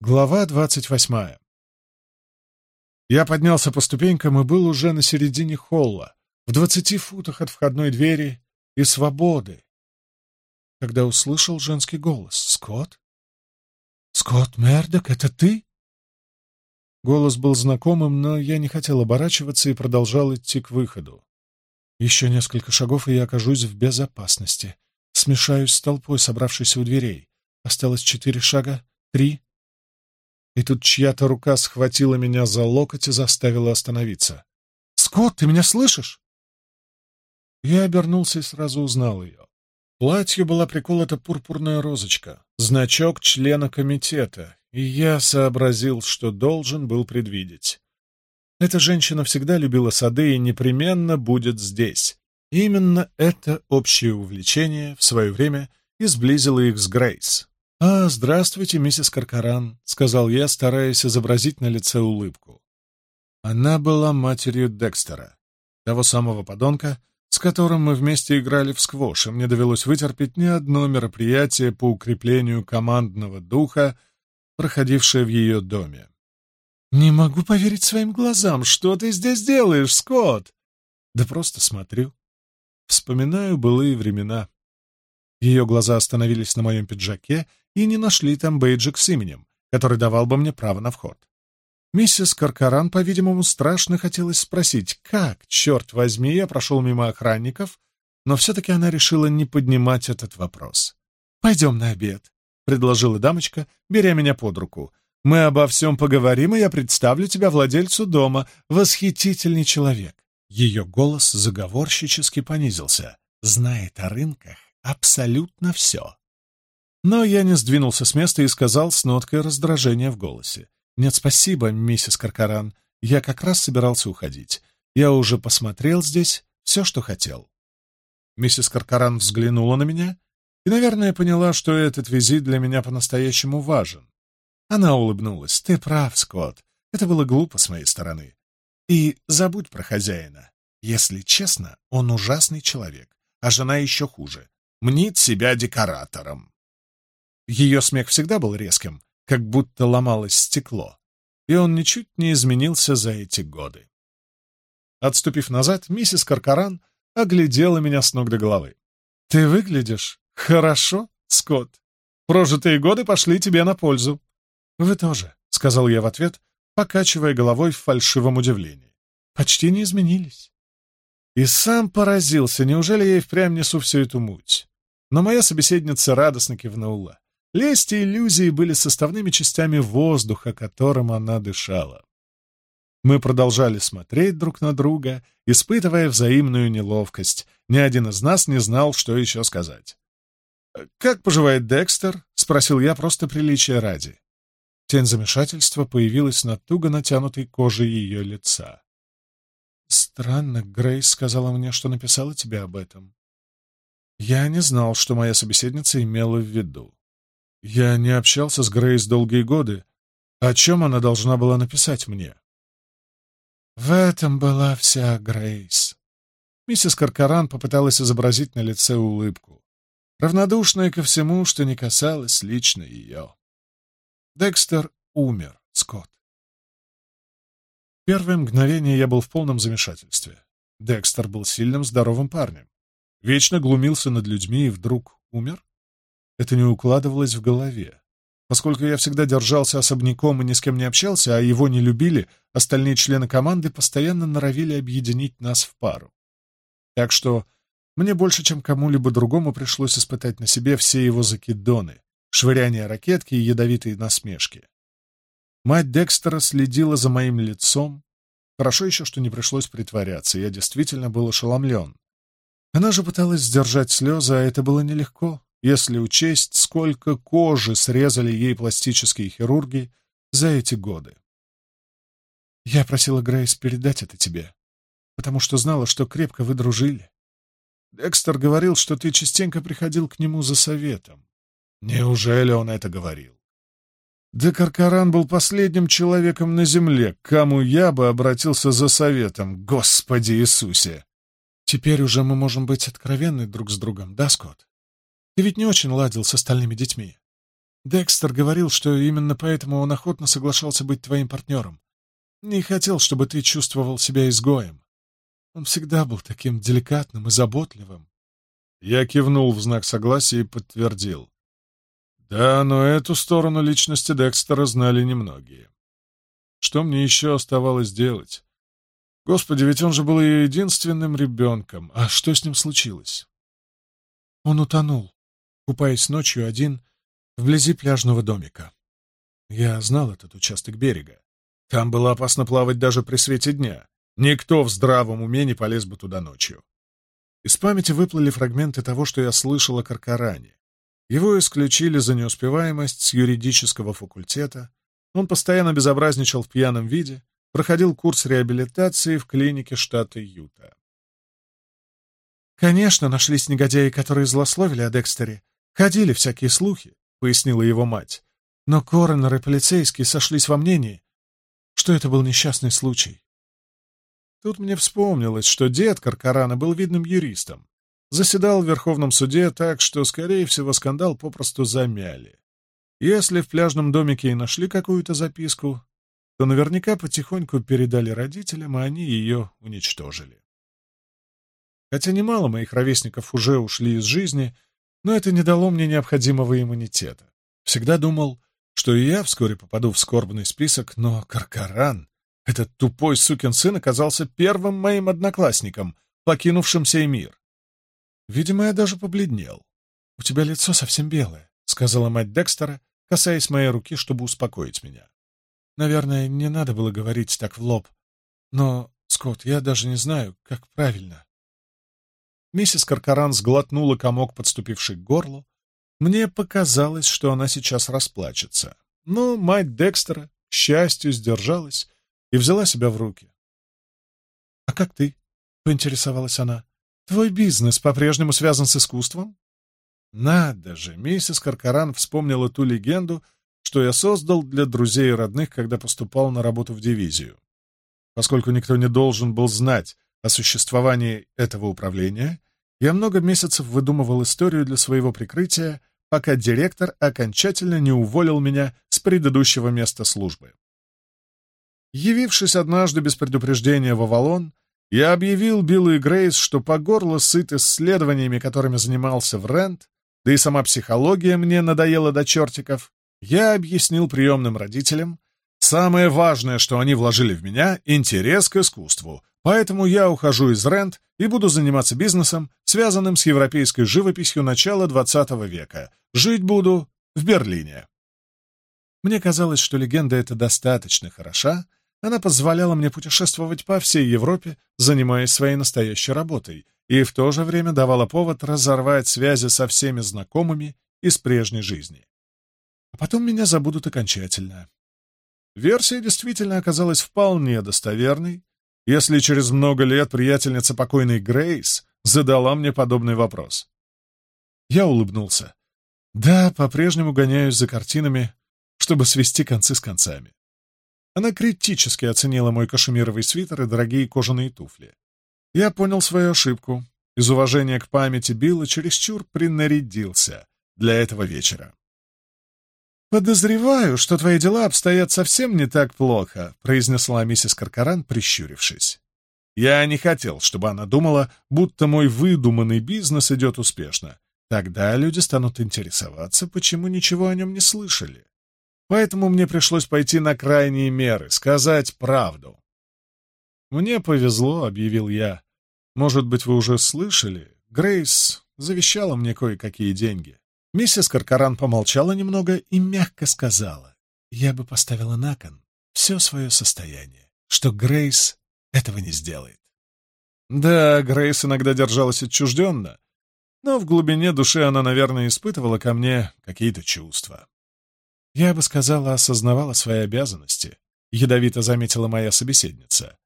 Глава 28. Я поднялся по ступенькам и был уже на середине холла, в двадцати футах от входной двери и свободы, когда услышал женский голос. «Скотт? Скотт Мердок, это ты?» Голос был знакомым, но я не хотел оборачиваться и продолжал идти к выходу. Еще несколько шагов, и я окажусь в безопасности. Смешаюсь с толпой, собравшейся у дверей. Осталось четыре шага, три — и тут чья-то рука схватила меня за локоть и заставила остановиться. Скот, ты меня слышишь?» Я обернулся и сразу узнал ее. Платье была приколота пурпурная розочка, значок члена комитета, и я сообразил, что должен был предвидеть. Эта женщина всегда любила сады и непременно будет здесь. Именно это общее увлечение в свое время и сблизило их с Грейс. «А, здравствуйте, миссис Каркаран», — сказал я, стараясь изобразить на лице улыбку. Она была матерью Декстера, того самого подонка, с которым мы вместе играли в сквош, и мне довелось вытерпеть ни одно мероприятие по укреплению командного духа, проходившее в ее доме. «Не могу поверить своим глазам, что ты здесь делаешь, Скотт?» «Да просто смотрю. Вспоминаю былые времена». Ее глаза остановились на моем пиджаке и не нашли там бейджик с именем, который давал бы мне право на вход. Миссис Каркаран, по-видимому, страшно хотелось спросить, как, черт возьми, я прошел мимо охранников, но все-таки она решила не поднимать этот вопрос. «Пойдем на обед», — предложила дамочка, беря меня под руку. «Мы обо всем поговорим, и я представлю тебя владельцу дома, восхитительный человек». Ее голос заговорщически понизился. «Знает о рынках, абсолютно все. Но я не сдвинулся с места и сказал с ноткой раздражения в голосе. «Нет, спасибо, миссис Каркаран. Я как раз собирался уходить. Я уже посмотрел здесь все, что хотел». Миссис Каркаран взглянула на меня и, наверное, поняла, что этот визит для меня по-настоящему важен. Она улыбнулась. «Ты прав, Скотт. Это было глупо с моей стороны. И забудь про хозяина. Если честно, он ужасный человек, а жена еще хуже мнит себя декоратором. Ее смех всегда был резким, как будто ломалось стекло, и он ничуть не изменился за эти годы. Отступив назад, миссис Каркаран оглядела меня с ног до головы. «Ты выглядишь хорошо, Скотт. Прожитые годы пошли тебе на пользу». «Вы тоже», — сказал я в ответ, покачивая головой в фальшивом удивлении. «Почти не изменились» и сам поразился, неужели я и впрямь несу всю эту муть? Но моя собеседница радостно кивнула. Лесть и иллюзии были составными частями воздуха, которым она дышала. Мы продолжали смотреть друг на друга, испытывая взаимную неловкость. Ни один из нас не знал, что еще сказать. «Э, «Как поживает Декстер?» — спросил я просто приличия ради. Тень замешательства появилась на туго натянутой коже ее лица. Странно, Грейс сказала мне, что написала тебе об этом. Я не знал, что моя собеседница имела в виду. Я не общался с Грейс долгие годы. О чем она должна была написать мне? В этом была вся Грейс. Миссис Каркаран попыталась изобразить на лице улыбку, равнодушная ко всему, что не касалось лично ее. Декстер умер, Скотт первое мгновение я был в полном замешательстве. Декстер был сильным, здоровым парнем. Вечно глумился над людьми и вдруг умер? Это не укладывалось в голове. Поскольку я всегда держался особняком и ни с кем не общался, а его не любили, остальные члены команды постоянно норовили объединить нас в пару. Так что мне больше, чем кому-либо другому, пришлось испытать на себе все его закидоны, швыряние ракетки и ядовитые насмешки. Мать Декстера следила за моим лицом. Хорошо еще, что не пришлось притворяться, я действительно был ошеломлен. Она же пыталась сдержать слезы, а это было нелегко, если учесть, сколько кожи срезали ей пластические хирурги за эти годы. Я просила Грейс передать это тебе, потому что знала, что крепко вы дружили. Декстер говорил, что ты частенько приходил к нему за советом. Неужели он это говорил? Декаркаран был последним человеком на земле, к кому я бы обратился за советом, Господи Иисусе. Теперь уже мы можем быть откровенны друг с другом, да, Скотт? Ты ведь не очень ладил с остальными детьми. Декстер говорил, что именно поэтому он охотно соглашался быть твоим партнером. Не хотел, чтобы ты чувствовал себя изгоем. Он всегда был таким деликатным и заботливым. Я кивнул в знак согласия и подтвердил. Да, но эту сторону личности Декстера знали немногие. Что мне еще оставалось делать? Господи, ведь он же был ее единственным ребенком. А что с ним случилось? Он утонул, купаясь ночью один вблизи пляжного домика. Я знал этот участок берега. Там было опасно плавать даже при свете дня. Никто в здравом уме не полез бы туда ночью. Из памяти выплыли фрагменты того, что я слышал о Каркаране. Его исключили за неуспеваемость с юридического факультета, он постоянно безобразничал в пьяном виде, проходил курс реабилитации в клинике штата Юта. «Конечно, нашлись негодяи, которые злословили о Декстере. Ходили всякие слухи», — пояснила его мать. «Но коронер и полицейские сошлись во мнении, что это был несчастный случай». Тут мне вспомнилось, что дед Каркарана был видным юристом заседал в Верховном суде так, что, скорее всего, скандал попросту замяли. Если в пляжном домике и нашли какую-то записку, то наверняка потихоньку передали родителям, а они ее уничтожили. Хотя немало моих ровесников уже ушли из жизни, но это не дало мне необходимого иммунитета. Всегда думал, что и я вскоре попаду в скорбный список, но Каркаран, этот тупой сукин сын, оказался первым моим одноклассником, покинувшим сей мир. Видимо, я даже побледнел. «У тебя лицо совсем белое», — сказала мать Декстера, касаясь моей руки, чтобы успокоить меня. «Наверное, не надо было говорить так в лоб. Но, Скотт, я даже не знаю, как правильно». Миссис Каркаран сглотнула комок, подступивший к горлу. Мне показалось, что она сейчас расплачется. Но мать Декстера, к счастью, сдержалась и взяла себя в руки. «А как ты?» — поинтересовалась она. Твой бизнес по-прежнему связан с искусством? Надо же, миссис Каркаран вспомнила ту легенду, что я создал для друзей и родных, когда поступал на работу в дивизию. Поскольку никто не должен был знать о существовании этого управления, я много месяцев выдумывал историю для своего прикрытия, пока директор окончательно не уволил меня с предыдущего места службы. Явившись однажды без предупреждения в Авалон, я объявил Биллу и Грейс, что по горло сыт исследованиями, которыми занимался в Рент, да и сама психология мне надоела до чертиков. Я объяснил приемным родителям, самое важное, что они вложили в меня — интерес к искусству, поэтому я ухожу из Рент и буду заниматься бизнесом, связанным с европейской живописью начала XX века. Жить буду в Берлине. Мне казалось, что легенда эта достаточно хороша, она позволяла мне путешествовать по всей Европе, занимаясь своей настоящей работой, и в то же время давала повод разорвать связи со всеми знакомыми из прежней жизни. А потом меня забудут окончательно. Версия действительно оказалась вполне достоверной, если через много лет приятельница покойной Грейс задала мне подобный вопрос. Я улыбнулся. Да, по-прежнему гоняюсь за картинами, чтобы свести концы с концами. Она критически оценила мой кашемировый свитер и дорогие кожаные туфли. Я понял свою ошибку. Из уважения к памяти Билла чересчур принарядился для этого вечера. «Подозреваю, что твои дела обстоят совсем не так плохо», — произнесла миссис Каркаран, прищурившись. Я не хотел, чтобы она думала, будто мой выдуманный бизнес идет успешно. Тогда люди станут интересоваться, почему ничего о нем не слышали. Поэтому мне пришлось пойти на крайние меры, сказать правду. «Мне повезло», — объявил я. «Может быть, вы уже слышали? Грейс завещала мне кое-какие деньги». Миссис Каркаран помолчала немного и мягко сказала. «Я бы поставила на кон все свое состояние, что Грейс этого не сделает». Да, Грейс иногда держалась отчужденно, но в глубине души она, наверное, испытывала ко мне какие-то чувства. Я бы сказала, осознавала свои обязанности, ядовито заметила моя собеседница.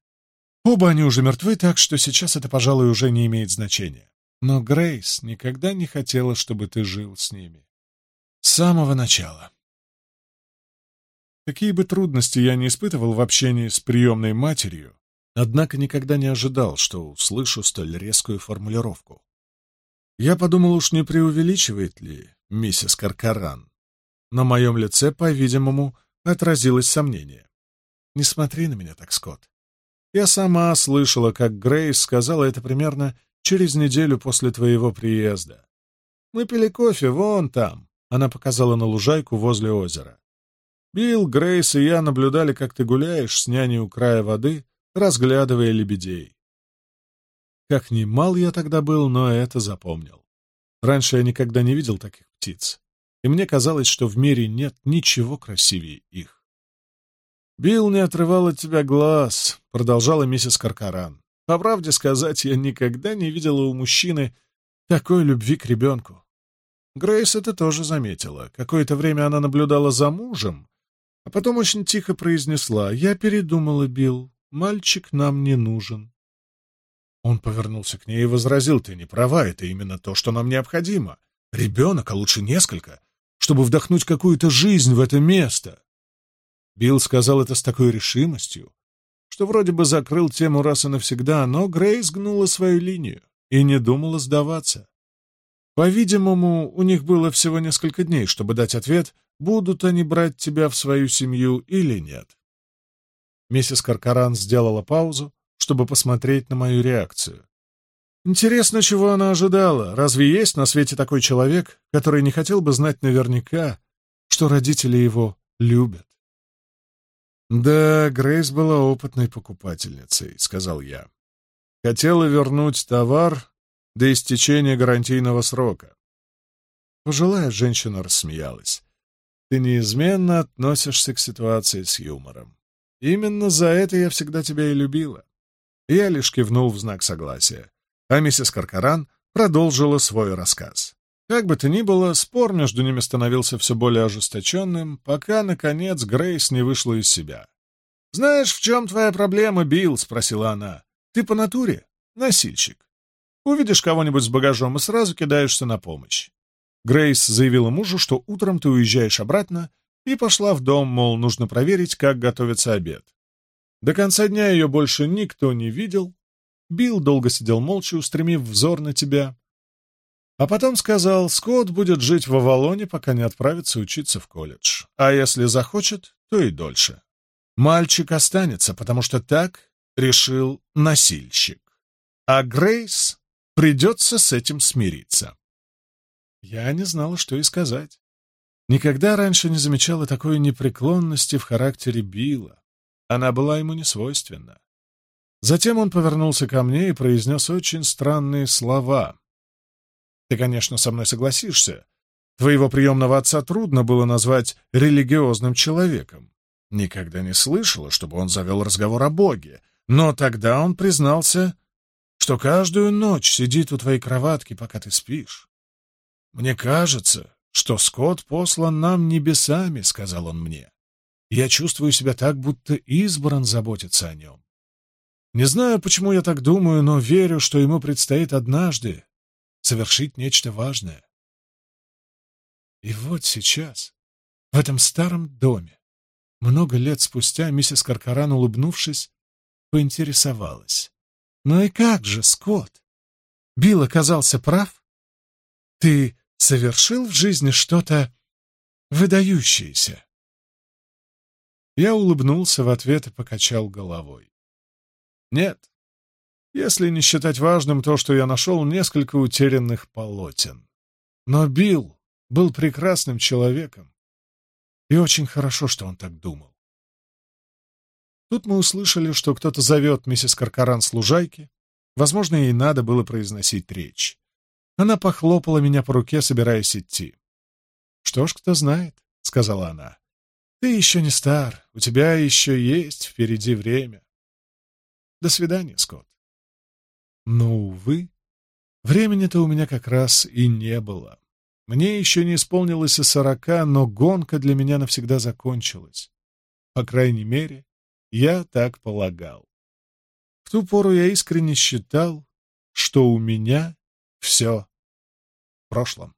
Оба они уже мертвы, так что сейчас это, пожалуй, уже не имеет значения. Но Грейс никогда не хотела, чтобы ты жил с ними. С самого начала. Какие бы трудности я не испытывал в общении с приемной матерью, однако никогда не ожидал, что услышу столь резкую формулировку. Я подумал, уж не преувеличивает ли миссис Каркаран, на моем лице, по-видимому, отразилось сомнение. «Не смотри на меня так, Скотт. Я сама слышала, как Грейс сказала это примерно через неделю после твоего приезда. Мы пили кофе вон там», — она показала на лужайку возле озера. «Билл, Грейс и я наблюдали, как ты гуляешь с няней у края воды, разглядывая лебедей. Как ни мал я тогда был, но это запомнил. Раньше я никогда не видел таких птиц и мне казалось, что в мире нет ничего красивее их. «Билл не отрывал от тебя глаз», — продолжала миссис Каркаран. «По правде сказать, я никогда не видела у мужчины такой любви к ребенку». Грейс это тоже заметила. Какое-то время она наблюдала за мужем, а потом очень тихо произнесла «Я передумала, Билл, мальчик нам не нужен». Он повернулся к ней и возразил «Ты не права, это именно то, что нам необходимо. Ребенок, а лучше несколько, чтобы вдохнуть какую-то жизнь в это место. Билл сказал это с такой решимостью, что вроде бы закрыл тему раз и навсегда, но Грейс гнула свою линию и не думала сдаваться. По-видимому, у них было всего несколько дней, чтобы дать ответ, будут они брать тебя в свою семью или нет. Миссис Каркаран сделала паузу, чтобы посмотреть на мою реакцию. Интересно, чего она ожидала. Разве есть на свете такой человек, который не хотел бы знать наверняка, что родители его любят? «Да, Грейс была опытной покупательницей», — сказал я. «Хотела вернуть товар до истечения гарантийного срока». Пожилая женщина рассмеялась. «Ты неизменно относишься к ситуации с юмором. Именно за это я всегда тебя и любила». Я лишь кивнул в знак согласия а миссис Каркаран продолжила свой рассказ. Как бы то ни было, спор между ними становился все более ожесточенным, пока, наконец, Грейс не вышла из себя. «Знаешь, в чем твоя проблема, Билл?» — спросила она. «Ты по натуре носильщик. Увидишь кого-нибудь с багажом и сразу кидаешься на помощь». Грейс заявила мужу, что утром ты уезжаешь обратно, и пошла в дом, мол, нужно проверить, как готовится обед. До конца дня ее больше никто не видел, Билл долго сидел молча, устремив взор на тебя. А потом сказал, Скотт будет жить в Авалоне, пока не отправится учиться в колледж. А если захочет, то и дольше. Мальчик останется, потому что так решил насильщик. А Грейс придется с этим смириться. Я не знала, что и сказать. Никогда раньше не замечала такой непреклонности в характере Билла. Она была ему не несвойственна. Затем он повернулся ко мне и произнес очень странные слова. «Ты, конечно, со мной согласишься. Твоего приемного отца трудно было назвать религиозным человеком. Никогда не слышала, чтобы он завел разговор о Боге, но тогда он признался, что каждую ночь сидит у твоей кроватки, пока ты спишь. «Мне кажется, что Скот послан нам небесами», — сказал он мне. «Я чувствую себя так, будто избран заботиться о нем. Не знаю, почему я так думаю, но верю, что ему предстоит однажды совершить нечто важное. И вот сейчас, в этом старом доме, много лет спустя, миссис Каркаран, улыбнувшись, поинтересовалась. «Ну и как же, Скотт? Билл оказался прав? Ты совершил в жизни что-то выдающееся?» Я улыбнулся в ответ и покачал головой. Нет. Если не считать важным то, что я нашел несколько утерянных полотен. Но Билл был прекрасным человеком. И очень хорошо, что он так думал. Тут мы услышали, что кто-то зовет миссис Каркаран с лужайки. Возможно, ей надо было произносить речь. Она похлопала меня по руке, собираясь идти. «Что ж, кто знает», — сказала она. «Ты еще не стар, у тебя еще есть впереди время». До свидания, Скотт. Но, увы, времени-то у меня как раз и не было. Мне еще не исполнилось и сорока, но гонка для меня навсегда закончилась. По крайней мере, я так полагал. В ту пору я искренне считал, что у меня все в прошлом.